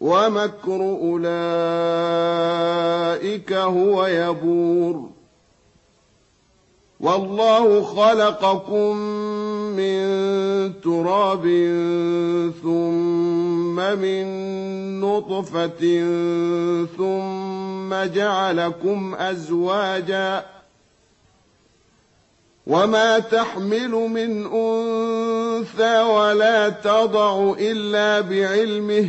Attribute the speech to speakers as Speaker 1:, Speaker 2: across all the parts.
Speaker 1: ومكر أولئك هو يبور. والله خلقكم من تراب ثم من نطفة ثم جعلكم أزواجا. وما تحمل من أنثى ولا تضع إلا بعلمه.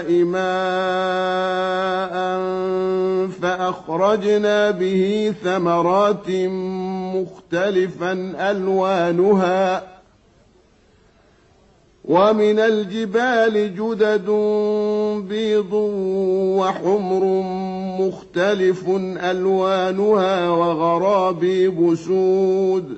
Speaker 1: ماء فأخرجنا به ثمرات مختلفا ألوانها ومن الجبال جدد بيض وحمر مختلف ألوانها وغرابيب سود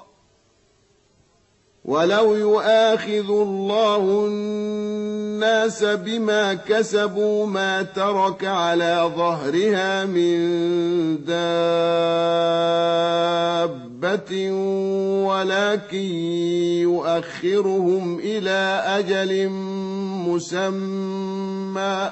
Speaker 1: ولو يؤاخذ الله الناس بما كسبوا ما ترك على ظهرها من دابة ولكن يؤخرهم إلى أجل مسمى